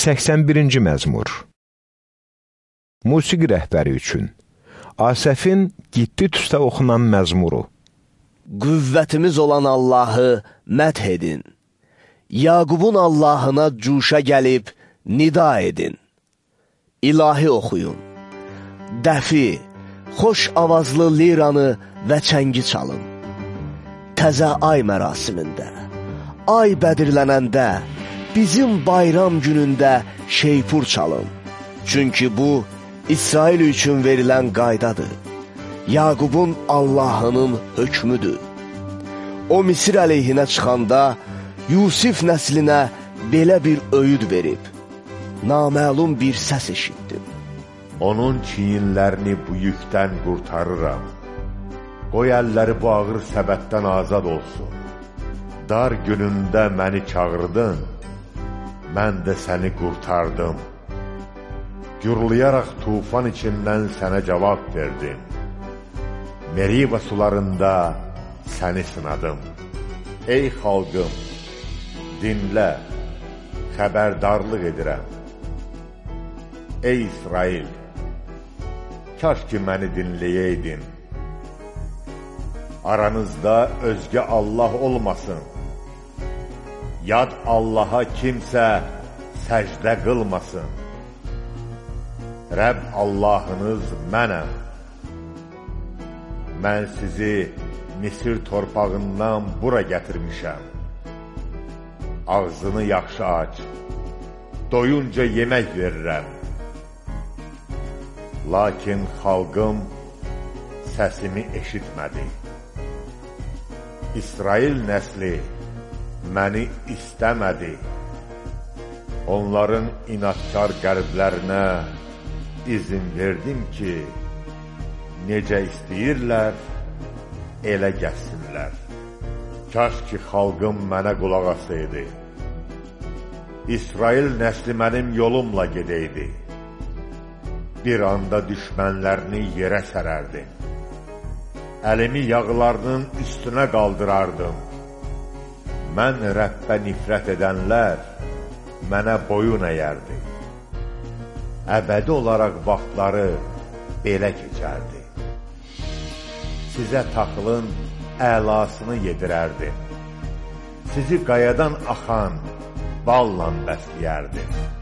81-ci məzmur Musiqi rəhbəri üçün Asəfin Gittitüsdə oxunan məzmuru Qüvvətimiz olan Allahı məth edin. Yaqubun Allahına cuşa gəlib nida edin. İlahi oxuyun. Dəfi, xoş avazlı liranı və çəngi çalın. Təzə ay mərasimində, ay bədirlənəndə, bizim bayram günündə şeypur çalın. Çünki bu, İsrail üçün verilən qaydadır. Yaqubun Allahının hökmüdür. O, Misir əleyhinə çıxanda, Yusif nəslinə belə bir öyüd verib. Naməlum bir səs eşitdim. Onun çiyinlərini bu yükdən qurtarıram. Qoy əlləri bu ağır səbətdən azad olsun. Dar günündə məni çağırdın, mən də səni qurtardım. Gürləyərək tufan içindən sənə cavab verdim. Meriva sularında səni sınadım. Ey xalqım, dinlə, xəbərdarlıq edirəm. Ey İsrail, kaş ki məni dinləyəydin. Aranızda özgə Allah olmasın. Yad Allaha kimsə səcdə qılmasın. Rəbb Allahınız mənəm. Mən sizi Misir torpağından bura gətirmişəm. Ağzını yaxşı aç, doyunca yemək verirəm. Lakin xalqım səsimi eşitmədi. İsrail nəsli məni istəmədi. Onların inatçar qəlblərinə izin verdim ki, necə istəyirlər, elə gəlsinlər. Kaş ki, xalqım mənə qulaq asaydı. İsrail nəsli mənim yolumla gedəydi. Bir anda düşmənlərini yerə sərərdim. Əlimi yağlarının üstünə qaldırardım. Mən Rəbbə nifrət edənlər mənə boyun əyərdi. Əbədi olaraq vaxtları belə keçərdi. Sizə taxılın əlasını yedirərdim. Sizi qayadan axan balla bəsləyərdim.